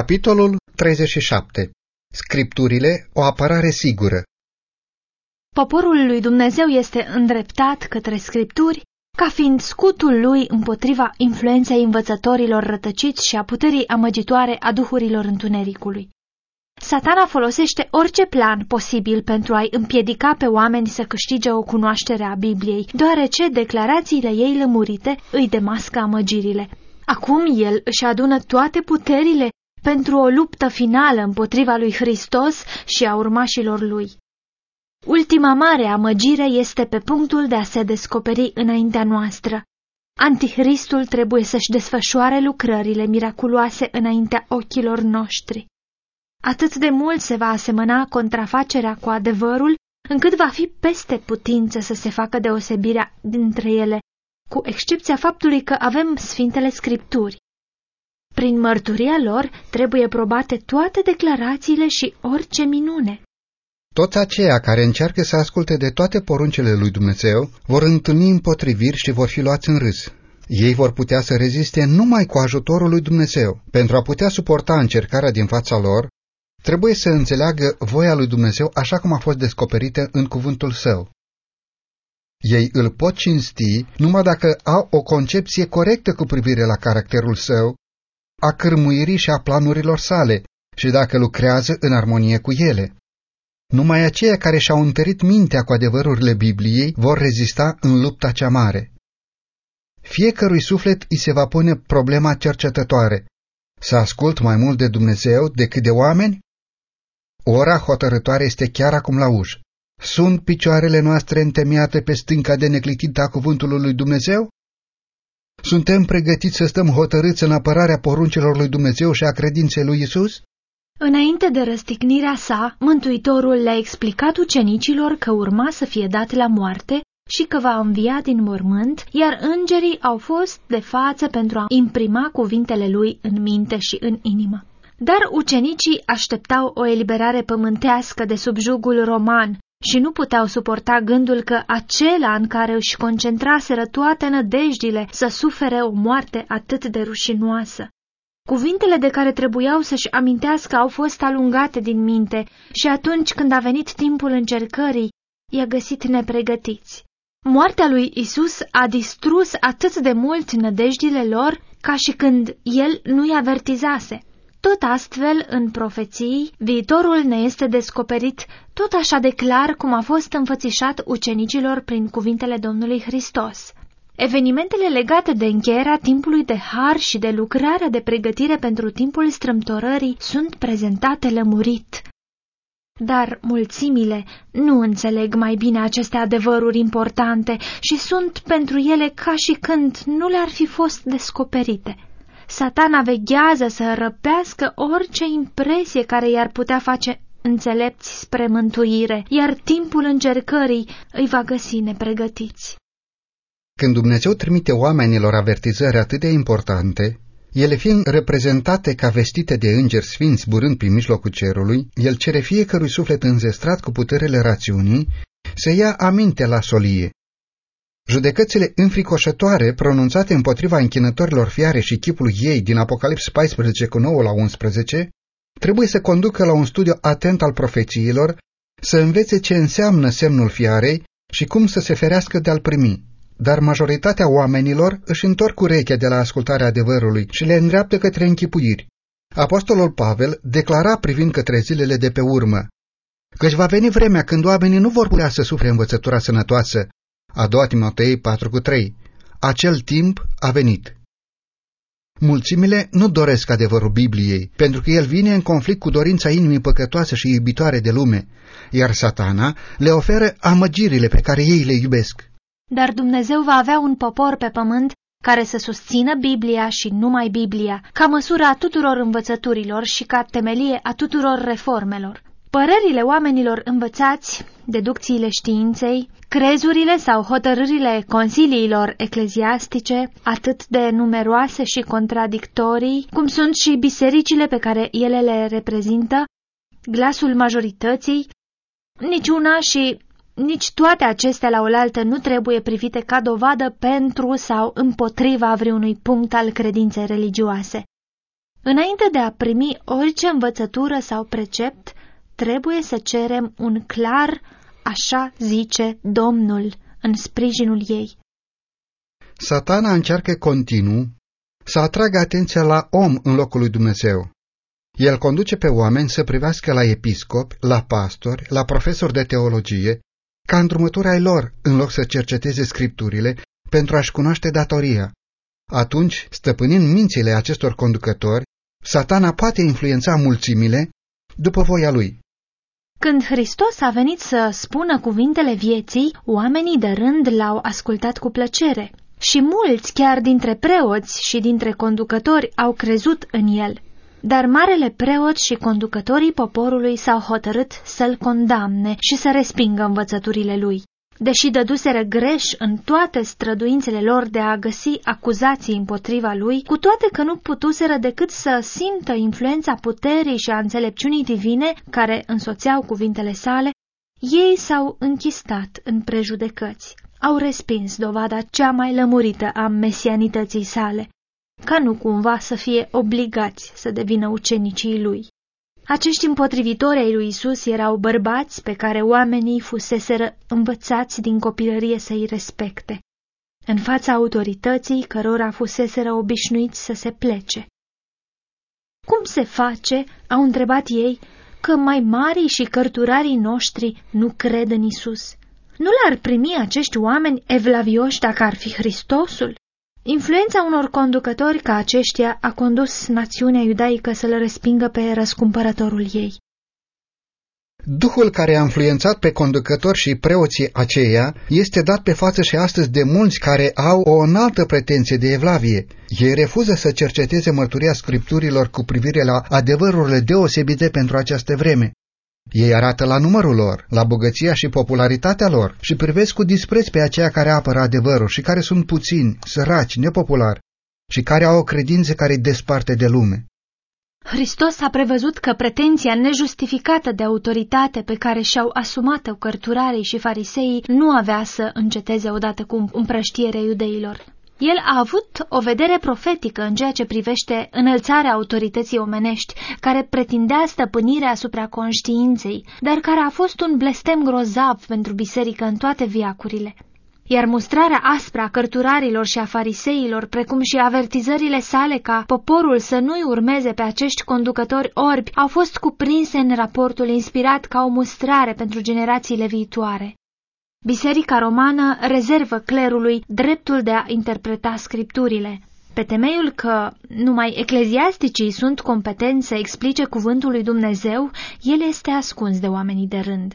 Capitolul 37 Scripturile, o apărare sigură Poporul lui Dumnezeu este îndreptat către Scripturi ca fiind scutul lui împotriva influenței învățătorilor rătăciți și a puterii amăgitoare a duhurilor întunericului. Satana folosește orice plan posibil pentru a-i împiedica pe oameni să câștige o cunoaștere a Bibliei, deoarece declarațiile ei lămurite îi demască amăgirile. Acum el își adună toate puterile pentru o luptă finală împotriva lui Hristos și a urmașilor lui. Ultima mare amăgire este pe punctul de a se descoperi înaintea noastră. Antihristul trebuie să-și desfășoare lucrările miraculoase înaintea ochilor noștri. Atât de mult se va asemăna contrafacerea cu adevărul, încât va fi peste putință să se facă deosebirea dintre ele, cu excepția faptului că avem Sfintele Scripturi. Prin mărturia lor trebuie probate toate declarațiile și orice minune. Toți aceia care încearcă să asculte de toate poruncele lui Dumnezeu vor întâlni împotriviri și vor fi luați în râs. Ei vor putea să reziste numai cu ajutorul lui Dumnezeu. Pentru a putea suporta încercarea din fața lor, trebuie să înțeleagă voia lui Dumnezeu așa cum a fost descoperită în cuvântul său. Ei îl pot cinsti numai dacă au o concepție corectă cu privire la caracterul său, a cârmuirii și a planurilor sale și dacă lucrează în armonie cu ele. Numai aceia care și-au întărit mintea cu adevărurile Bibliei vor rezista în lupta cea mare. Fiecărui suflet îi se va pune problema cercetătoare. Să ascult mai mult de Dumnezeu decât de oameni? Ora hotărătoare este chiar acum la ușă. Sunt picioarele noastre întemeiate pe stânca de neclitită a cuvântului lui Dumnezeu? Suntem pregătiți să stăm hotărâți în apărarea poruncilor lui Dumnezeu și a credinței lui Isus? Înainte de răstignirea sa, Mântuitorul le-a explicat ucenicilor că urma să fie dat la moarte și că va învia din mormânt, iar îngerii au fost de față pentru a imprima cuvintele lui în minte și în inimă. Dar ucenicii așteptau o eliberare pământească de sub jugul roman și nu puteau suporta gândul că acela în care își concentraseră toate nădejdile să sufere o moarte atât de rușinoasă. Cuvintele de care trebuiau să-și amintească au fost alungate din minte și atunci când a venit timpul încercării, i-a găsit nepregătiți. Moartea lui Isus a distrus atât de mult nădejdile lor ca și când el nu-i avertizase. Tot astfel, în profeții, viitorul ne este descoperit tot așa de clar cum a fost înfățișat ucenicilor prin cuvintele Domnului Hristos. Evenimentele legate de încheierea timpului de har și de lucrarea de pregătire pentru timpul strâmtorării sunt prezentate lămurit. Dar mulțimile nu înțeleg mai bine aceste adevăruri importante și sunt pentru ele ca și când nu le-ar fi fost descoperite. Satana veghează să răpească orice impresie care i-ar putea face înțelepți spre mântuire, iar timpul încercării îi va găsi nepregătiți. Când Dumnezeu trimite oamenilor avertizări atât de importante, ele fiind reprezentate ca vestite de îngeri sfinți zburând prin mijlocul cerului, el cere fiecărui suflet înzestrat cu puterele rațiunii să ia aminte la solie. Judecățile înfricoșătoare pronunțate împotriva închinătorilor fiare și chipul ei din Apocalips 14 cu 9 la 11 trebuie să conducă la un studiu atent al profețiilor, să învețe ce înseamnă semnul fiarei și cum să se ferească de a-l primi dar majoritatea oamenilor își întorc urechea de la ascultarea adevărului și le îndreaptă către închipuiri. Apostolul Pavel declara privind către zilele de pe urmă, căci va veni vremea când oamenii nu vor putea să sufle învățătura sănătoasă. A doua Timotei 4,3 Acel timp a venit. Mulțimile nu doresc adevărul Bibliei, pentru că el vine în conflict cu dorința inimii păcătoase și iubitoare de lume, iar satana le oferă amăgirile pe care ei le iubesc. Dar Dumnezeu va avea un popor pe pământ care să susțină Biblia și numai Biblia, ca măsură a tuturor învățăturilor și ca temelie a tuturor reformelor. Părerile oamenilor învățați, deducțiile științei, crezurile sau hotărârile consiliilor ecleziastice, atât de numeroase și contradictorii, cum sunt și bisericile pe care ele le reprezintă, glasul majorității, niciuna și nici toate acestea la oaltă nu trebuie privite ca dovadă pentru sau împotriva vreunui punct al credinței religioase. Înainte de a primi orice învățătură sau precept, trebuie să cerem un clar, așa zice Domnul, în sprijinul ei. Satana încearcă continuu să atragă atenția la om în locul lui Dumnezeu. El conduce pe oameni să privească la episcopi, la pastori, la profesori de teologie, ca îndrumători ai lor, în loc să cerceteze scripturile pentru a-și cunoaște datoria. Atunci, stăpânind mințile acestor conducători, satana poate influența mulțimile după voia lui. Când Hristos a venit să spună cuvintele vieții, oamenii de rând l-au ascultat cu plăcere. Și mulți, chiar dintre preoți și dintre conducători, au crezut în el. Dar marele preot și conducătorii poporului s-au hotărât să-l condamne și să respingă învățăturile lui. Deși dăduseră greș în toate străduințele lor de a găsi acuzații împotriva lui, cu toate că nu putuseră decât să simtă influența puterii și a înțelepciunii divine care însoțeau cuvintele sale, ei s-au închistat în prejudecăți. Au respins dovada cea mai lămurită a mesianității sale, ca nu cumva să fie obligați să devină ucenicii lui. Acești împotrivitori ai lui Isus erau bărbați pe care oamenii fuseseră învățați din copilărie să-i respecte, în fața autorității cărora fuseseră obișnuiți să se plece. Cum se face, au întrebat ei, că mai marii și cărturarii noștri nu cred în Isus? Nu l-ar primi acești oameni evlavioși dacă ar fi Hristosul? Influența unor conducători ca aceștia a condus națiunea iudaică să-l respingă pe răscumpărătorul ei. Duhul care a influențat pe conducători și preoții aceia este dat pe față și astăzi de mulți care au o înaltă pretenție de evlavie. Ei refuză să cerceteze mărturia scripturilor cu privire la adevărurile deosebite pentru această vreme. Ei arată la numărul lor, la bogăția și popularitatea lor și privesc cu dispreț pe aceia care apără adevărul și care sunt puțini, săraci, nepopulari și care au o credință care îi desparte de lume. Hristos a prevăzut că pretenția nejustificată de autoritate pe care și-au asumat-o cărturarii și fariseii nu avea să înceteze odată cu împrăștierea iudeilor. El a avut o vedere profetică în ceea ce privește înălțarea autorității omenești, care pretindea stăpânirea asupra conștiinței, dar care a fost un blestem grozav pentru biserică în toate viacurile. Iar mustrarea aspra a cărturarilor și a fariseilor, precum și avertizările sale ca poporul să nu-i urmeze pe acești conducători orbi, au fost cuprinse în raportul inspirat ca o mustrare pentru generațiile viitoare. Biserica romană rezervă clerului dreptul de a interpreta scripturile, pe temeiul că numai ecleziasticii sunt competenți să explice cuvântul lui Dumnezeu, el este ascuns de oamenii de rând.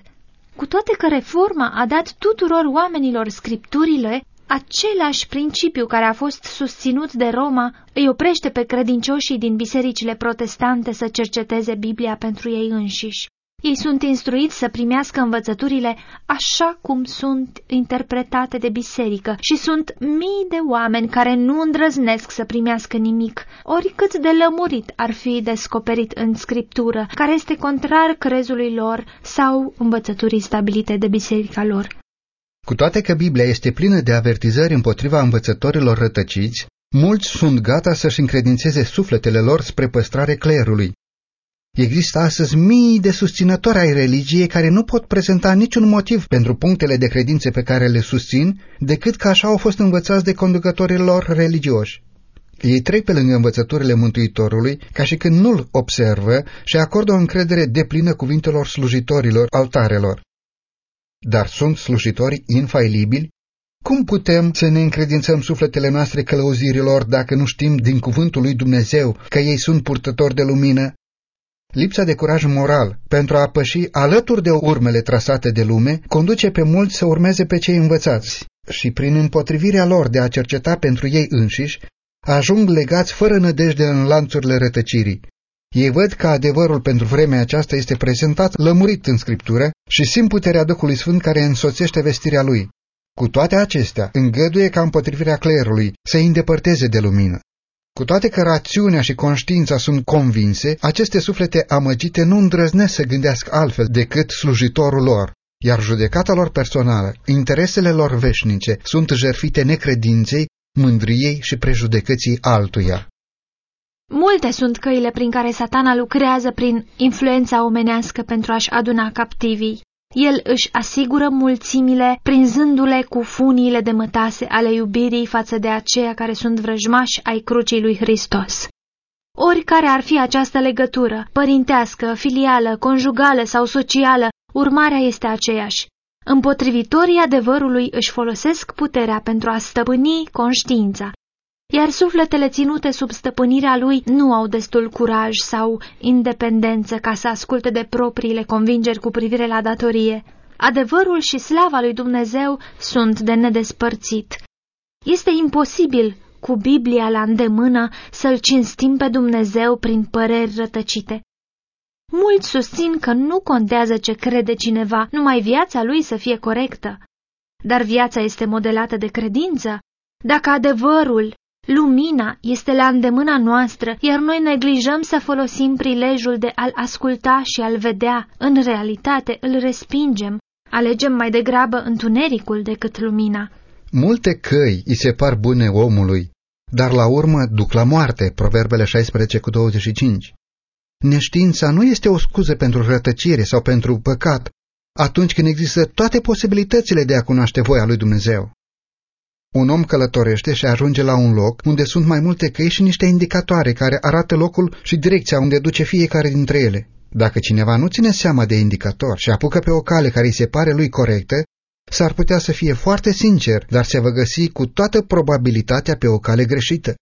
Cu toate că reforma a dat tuturor oamenilor scripturile, același principiu care a fost susținut de Roma îi oprește pe credincioșii din bisericile protestante să cerceteze Biblia pentru ei înșiși. Ei sunt instruiți să primească învățăturile așa cum sunt interpretate de biserică și sunt mii de oameni care nu îndrăznesc să primească nimic, oricât de lămurit ar fi descoperit în scriptură, care este contrar crezului lor sau învățăturii stabilite de biserica lor. Cu toate că Biblia este plină de avertizări împotriva învățătorilor rătăciți, mulți sunt gata să-și încredințeze sufletele lor spre păstrare clerului. Există astăzi mii de susținători ai religiei care nu pot prezenta niciun motiv pentru punctele de credințe pe care le susțin, decât că așa au fost învățați de conducătorii lor religioși. Ei trec pe lângă învățăturile Mântuitorului ca și când nu-l observă și acordă o încredere deplină cuvintelor slujitorilor altarelor. Dar sunt slujitori infailibili? Cum putem să ne încredințăm sufletele noastre călăuzirilor dacă nu știm din cuvântul lui Dumnezeu că ei sunt purtători de lumină Lipsa de curaj moral pentru a păși alături de urmele trasate de lume conduce pe mulți să urmeze pe cei învățați și prin împotrivirea lor de a cerceta pentru ei înșiși, ajung legați fără nădejde în lanțurile rătăcirii. Ei văd că adevărul pentru vremea aceasta este prezentat lămurit în Scriptură și simt puterea Duhului Sfânt care însoțește vestirea lui. Cu toate acestea, îngăduie ca împotrivirea clerului să îi îndepărteze de lumină. Cu toate că rațiunea și conștiința sunt convinse, aceste suflete amăgite nu îndrăznesc să gândească altfel decât slujitorul lor, iar judecata lor personală, interesele lor veșnice, sunt jerfite necredinței, mândriei și prejudecății altuia. Multe sunt căile prin care satana lucrează prin influența omenească pentru a-și aduna captivii. El își asigură mulțimile prinzându-le cu funiile de mătase ale iubirii față de aceia care sunt vrăjmași ai crucii lui Hristos. Oricare ar fi această legătură, părintească, filială, conjugală sau socială, urmarea este aceeași. Împotrivitorii adevărului își folosesc puterea pentru a stăpâni conștiința, iar sufletele ținute sub stăpânirea lui nu au destul curaj sau independență ca să asculte de propriile convingeri cu privire la datorie. Adevărul și slava lui Dumnezeu sunt de nedespărțit. Este imposibil, cu Biblia la îndemână, să-L cinstim pe Dumnezeu prin păreri rătăcite. Mulți susțin că nu contează ce crede cineva, numai viața lui să fie corectă. Dar viața este modelată de credință. Dacă adevărul, lumina, este la îndemâna noastră, iar noi neglijăm să folosim prilejul de a-l asculta și a-l vedea, în realitate îl respingem, alegem mai degrabă întunericul decât lumina. Multe căi îi se par bune omului, dar la urmă duc la moarte, Proverbele 16 cu 25. Neștiința nu este o scuză pentru rătăcire sau pentru păcat, atunci când există toate posibilitățile de a cunoaște voia lui Dumnezeu. Un om călătorește și ajunge la un loc unde sunt mai multe căi și niște indicatoare care arată locul și direcția unde duce fiecare dintre ele. Dacă cineva nu ține seama de indicator și apucă pe o cale care îi se pare lui corectă, s-ar putea să fie foarte sincer, dar se va găsi cu toată probabilitatea pe o cale greșită.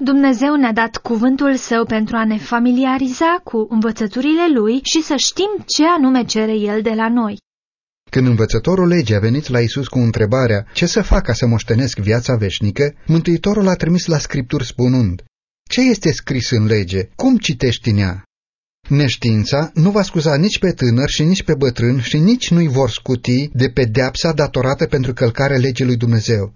Dumnezeu ne-a dat cuvântul său pentru a ne familiariza cu învățăturile lui și să știm ce anume cere el de la noi. Când învățătorul legii a venit la Isus cu întrebarea ce să fac ca să moștenesc viața veșnică, Mântuitorul a trimis la Scripturi spunând, Ce este scris în lege? Cum citești în ea? Neștiința nu va scuza nici pe tânăr și nici pe bătrân și nici nu-i vor scuti de pedeapsa datorată pentru călcarea legii lui Dumnezeu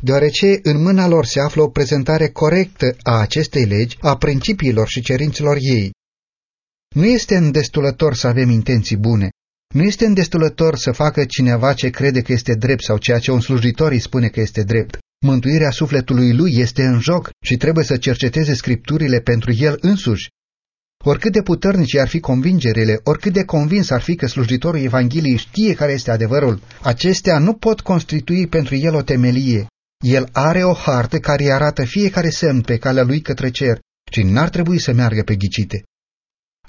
deoarece în mâna lor se află o prezentare corectă a acestei legi, a principiilor și cerințelor ei. Nu este îndestulător să avem intenții bune, nu este îndestulător să facă cineva ce crede că este drept sau ceea ce un slujitor îi spune că este drept. Mântuirea sufletului lui este în joc și trebuie să cerceteze scripturile pentru el însuși. Oricât de puternici ar fi convingerile, oricât de convins ar fi că slujitorul Evangheliei știe care este adevărul, acestea nu pot constitui pentru el o temelie. El are o hartă care îi arată fiecare semn pe calea lui către cer și n-ar trebui să meargă pe ghicite.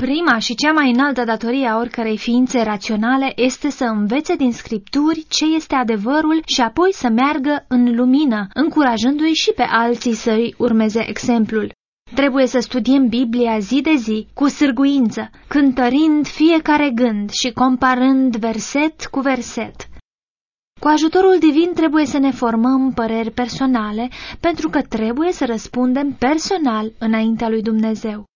Prima și cea mai înaltă datorie a oricărei ființe raționale este să învețe din scripturi ce este adevărul și apoi să meargă în lumină, încurajându-i și pe alții să-i urmeze exemplul. Trebuie să studiem Biblia zi de zi, cu sârguință, cântărind fiecare gând și comparând verset cu verset. Cu ajutorul divin trebuie să ne formăm păreri personale, pentru că trebuie să răspundem personal înaintea lui Dumnezeu.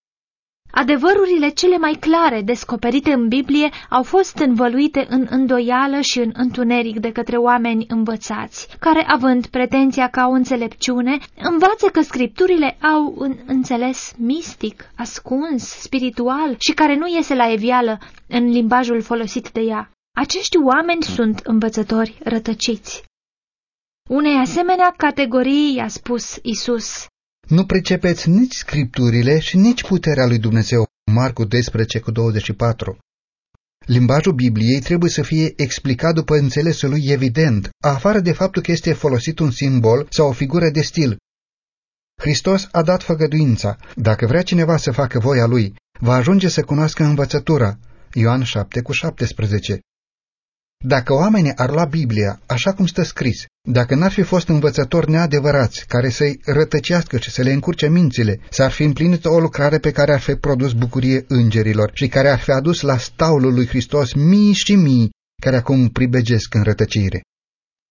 Adevărurile cele mai clare descoperite în Biblie au fost învăluite în îndoială și în întuneric de către oameni învățați, care, având pretenția ca o înțelepciune, învață că scripturile au un înțeles mistic, ascuns, spiritual și care nu iese la evială în limbajul folosit de ea. Acești oameni sunt învățători rătăciți. Unei asemenea categorii i-a spus Isus. Nu pricepeți nici scripturile și nici puterea lui Dumnezeu. Marcu 12 cu 24. Limbajul Bibliei trebuie să fie explicat după înțelesul lui evident, afară de faptul că este folosit un simbol sau o figură de stil. Hristos a dat făgăduința. Dacă vrea cineva să facă voia lui, va ajunge să cunoască învățătura. Ioan 7 cu 17. Dacă oamenii ar lua Biblia așa cum stă scris, dacă n-ar fi fost învățători neadevărați care să-i rătăcească și să le încurce mințile, s-ar fi împlinit o lucrare pe care ar fi produs bucurie îngerilor și care ar fi adus la staulul lui Hristos mii și mii care acum pribegesc în rătăcire.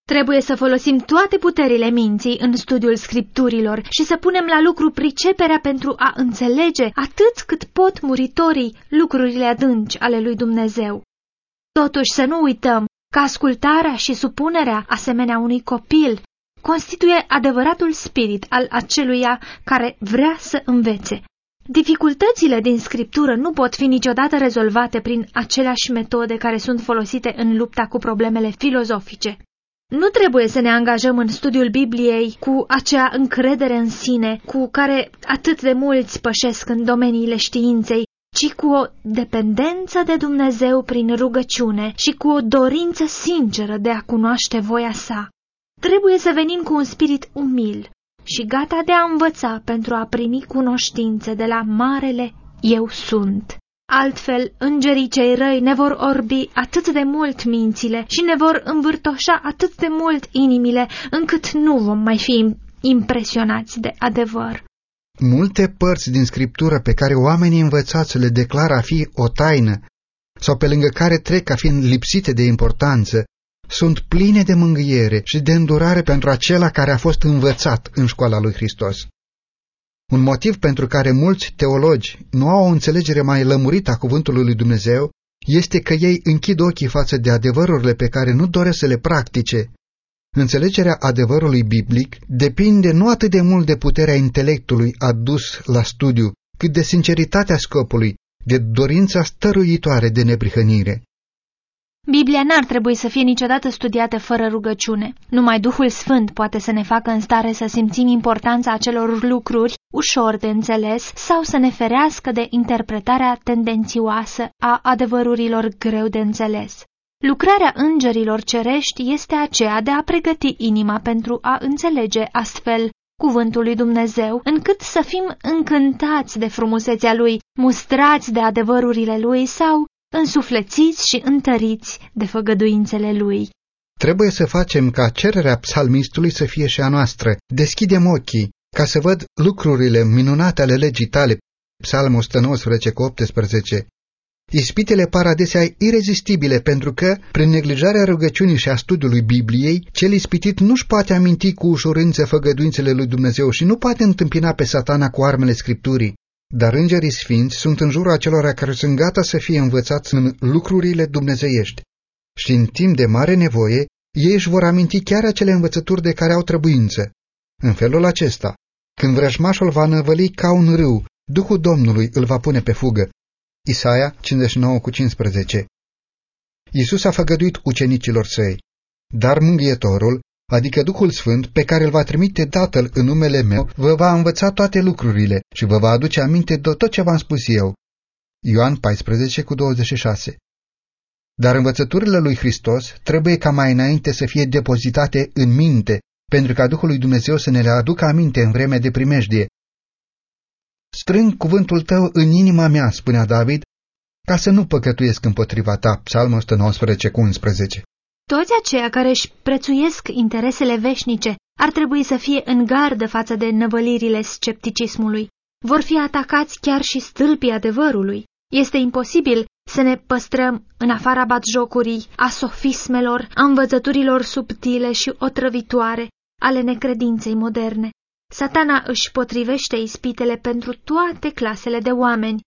Trebuie să folosim toate puterile minții în studiul scripturilor și să punem la lucru priceperea pentru a înțelege atât cât pot muritorii lucrurile adânci ale lui Dumnezeu. Totuși să nu uităm că ascultarea și supunerea asemenea unui copil constituie adevăratul spirit al aceluia care vrea să învețe. Dificultățile din scriptură nu pot fi niciodată rezolvate prin aceleași metode care sunt folosite în lupta cu problemele filozofice. Nu trebuie să ne angajăm în studiul Bibliei cu acea încredere în sine cu care atât de mulți pășesc în domeniile științei, ci cu o dependență de Dumnezeu prin rugăciune și cu o dorință sinceră de a cunoaște voia sa. Trebuie să venim cu un spirit umil și gata de a învăța pentru a primi cunoștințe de la Marele Eu Sunt. Altfel, îngerii cei răi ne vor orbi atât de mult mințile și ne vor învârtoșa atât de mult inimile, încât nu vom mai fi impresionați de adevăr. Multe părți din scriptură pe care oamenii învățați le declară a fi o taină sau pe lângă care trec ca fiind lipsite de importanță, sunt pline de mângâiere și de îndurare pentru acela care a fost învățat în școala lui Hristos. Un motiv pentru care mulți teologi nu au o înțelegere mai lămurită a cuvântului lui Dumnezeu este că ei închid ochii față de adevărurile pe care nu doresc să le practice. Înțelegerea adevărului biblic depinde nu atât de mult de puterea intelectului adus la studiu, cât de sinceritatea scopului, de dorința stăruitoare de neprihănire. Biblia n-ar trebui să fie niciodată studiată fără rugăciune. Numai Duhul Sfânt poate să ne facă în stare să simțim importanța acelor lucruri ușor de înțeles sau să ne ferească de interpretarea tendențioasă a adevărurilor greu de înțeles. Lucrarea îngerilor cerești este aceea de a pregăti inima pentru a înțelege astfel cuvântul lui Dumnezeu, încât să fim încântați de frumusețea lui, mustrați de adevărurile lui sau însuflețiți și întăriți de făgăduințele lui. Trebuie să facem ca cererea psalmistului să fie și a noastră. Deschidem ochii ca să văd lucrurile minunate ale legii tale. Psalm 119 cu 18. Ispitele par adesea irezistibile pentru că, prin neglijarea rugăciunii și a studiului Bibliei, cel ispitit nu-și poate aminti cu ușurință făgăduințele lui Dumnezeu și nu poate întâmpina pe satana cu armele Scripturii. Dar îngerii sfinți sunt în jurul acelora care sunt gata să fie învățați în lucrurile dumnezeiești. Și în timp de mare nevoie, ei își vor aminti chiar acele învățături de care au trebuință. În felul acesta, când vrăjmașul va năvăli ca un râu, Duhul Domnului îl va pune pe fugă. Isaia 59 cu 15 Iisus a făgăduit ucenicilor săi, dar mânghietorul adică Duhul Sfânt, pe care îl va trimite Tatăl în numele meu, vă va învăța toate lucrurile și vă va aduce aminte de tot ce v-am spus eu. Ioan 14 cu 26 Dar învățăturile lui Hristos trebuie ca mai înainte să fie depozitate în minte, pentru ca Duhul lui Dumnezeu să ne le aducă aminte în vremea de primejdie. Strâng cuvântul tău în inima mea, spunea David, ca să nu păcătuiesc împotriva ta, Psalmul 119 cu 11. Toți aceia care își prețuiesc interesele veșnice ar trebui să fie în gardă față de năvălirile scepticismului. Vor fi atacați chiar și stâlpii adevărului. Este imposibil să ne păstrăm în afara batjocurii, a sofismelor, a învățăturilor subtile și otrăvitoare ale necredinței moderne. Satana își potrivește ispitele pentru toate clasele de oameni,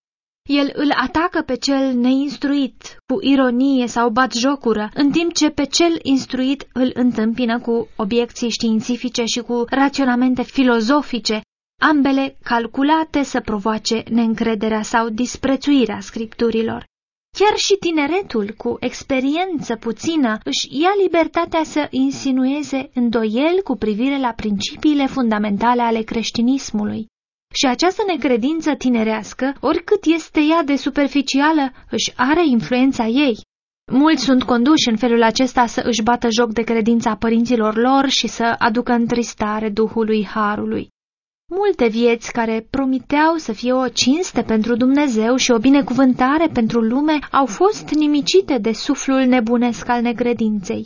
el îl atacă pe cel neinstruit cu ironie sau batjocură, în timp ce pe cel instruit îl întâmpină cu obiecții științifice și cu raționamente filozofice, ambele calculate să provoace neîncrederea sau disprețuirea scripturilor. Chiar și tineretul, cu experiență puțină, își ia libertatea să insinueze îndoiel cu privire la principiile fundamentale ale creștinismului. Și această necredință tinerească, oricât este ea de superficială, își are influența ei. Mulți sunt conduși în felul acesta să își bată joc de credința părinților lor și să aducă întristare Duhului Harului. Multe vieți care promiteau să fie o cinste pentru Dumnezeu și o binecuvântare pentru lume au fost nimicite de suflul nebunesc al necredinței.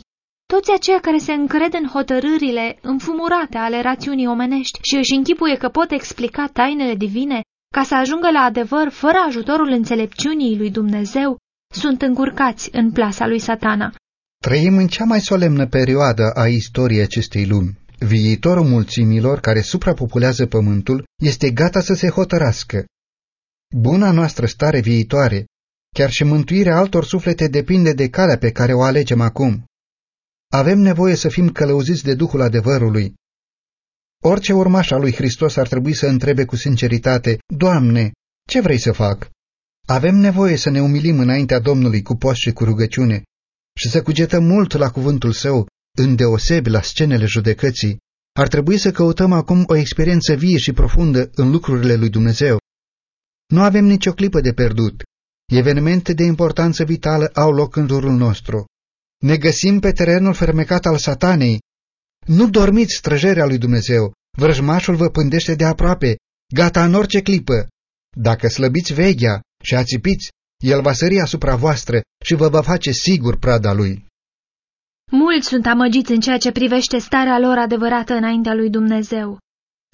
Toți aceia care se încred în hotărârile înfumurate ale rațiunii omenești și își închipuie că pot explica tainele divine ca să ajungă la adevăr fără ajutorul înțelepciunii lui Dumnezeu, sunt încurcați în plasa lui satana. Trăim în cea mai solemnă perioadă a istoriei acestei lumi. Viitorul mulțimilor care suprapopulează pământul este gata să se hotărască. Buna noastră stare viitoare, chiar și mântuirea altor suflete depinde de calea pe care o alegem acum. Avem nevoie să fim călăuziți de Duhul adevărului. Orice urmaș al lui Hristos ar trebui să întrebe cu sinceritate, Doamne, ce vrei să fac? Avem nevoie să ne umilim înaintea Domnului cu post și cu rugăciune și să cugetăm mult la cuvântul său îndeosebi la scenele judecății, ar trebui să căutăm acum o experiență vie și profundă în lucrurile lui Dumnezeu. Nu avem nicio clipă de pierdut. Evenimente de importanță vitală au loc în jurul nostru. Ne găsim pe terenul fermecat al satanei. Nu dormiți străjerea lui Dumnezeu, vrăjmașul vă pândește de aproape, gata în orice clipă. Dacă slăbiți veghea și ațipiți, el va sări asupra voastră și vă va face sigur prada lui. Mulți sunt amăgiți în ceea ce privește starea lor adevărată înaintea lui Dumnezeu.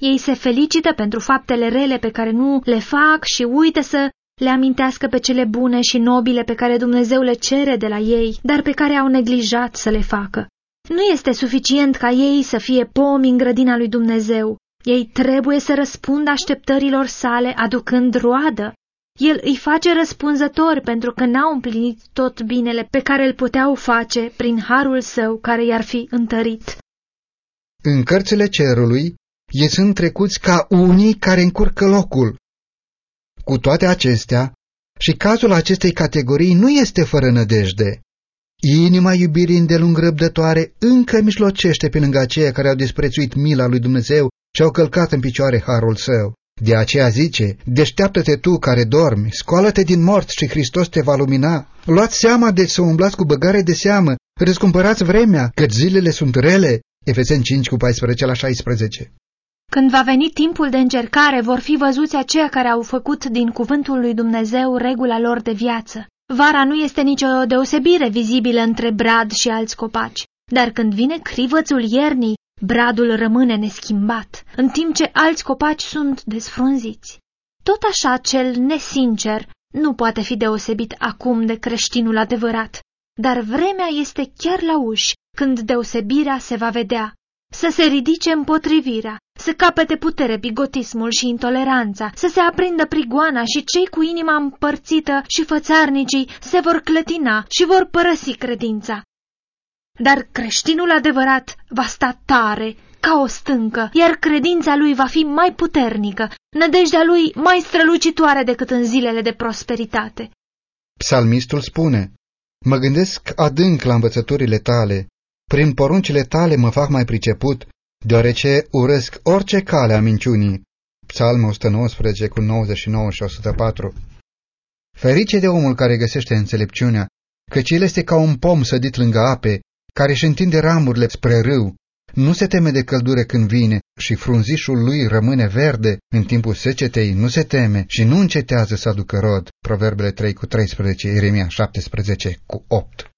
Ei se felicită pentru faptele rele pe care nu le fac și uită să le amintească pe cele bune și nobile pe care Dumnezeu le cere de la ei, dar pe care au neglijat să le facă. Nu este suficient ca ei să fie pomi în grădina lui Dumnezeu. Ei trebuie să răspundă așteptărilor sale aducând roadă. El îi face răspunzători pentru că n-au împlinit tot binele pe care îl puteau face prin harul său care i-ar fi întărit. În cărțile cerului, ei sunt trecuți ca unii care încurcă locul. Cu toate acestea, și cazul acestei categorii nu este fără nădejde. Inima iubirii îndelung răbdătoare încă mijlocește pe lângă aceia care au disprețuit mila lui Dumnezeu și au călcat în picioare harul său. De aceea zice, deșteaptă-te tu care dormi, scoală-te din mort și Hristos te va lumina. Luați seama de să umblați cu băgare de seamă, răscumpărați vremea, că zilele sunt rele. Efeseni 5 cu 14 la 16 când va veni timpul de încercare, vor fi văzuți aceia care au făcut din cuvântul lui Dumnezeu regula lor de viață. Vara nu este nicio deosebire vizibilă între brad și alți copaci, dar când vine crivățul iernii, bradul rămâne neschimbat, în timp ce alți copaci sunt desfrunziți. Tot așa cel nesincer nu poate fi deosebit acum de creștinul adevărat, dar vremea este chiar la uși când deosebirea se va vedea să se ridice împotrivirea, să capete putere bigotismul și intoleranța, să se aprindă prigoana și cei cu inima împărțită și fățarnicii se vor clătina și vor părăsi credința. Dar creștinul adevărat va sta tare, ca o stâncă, iar credința lui va fi mai puternică, nădejdea lui mai strălucitoare decât în zilele de prosperitate. Psalmistul spune, Mă gândesc adânc la învățăturile tale, prin poruncile tale mă fac mai priceput, deoarece urăsc orice cale a minciunii. Psalm 119 cu 99 și 104 Ferice de omul care găsește înțelepciunea, căci el este ca un pom sădit lângă ape, care își întinde ramurile spre râu, nu se teme de căldură când vine și frunzișul lui rămâne verde, în timpul secetei nu se teme și nu încetează să aducă rod. Proverbele 3 cu 13, Ieremia 17 cu 8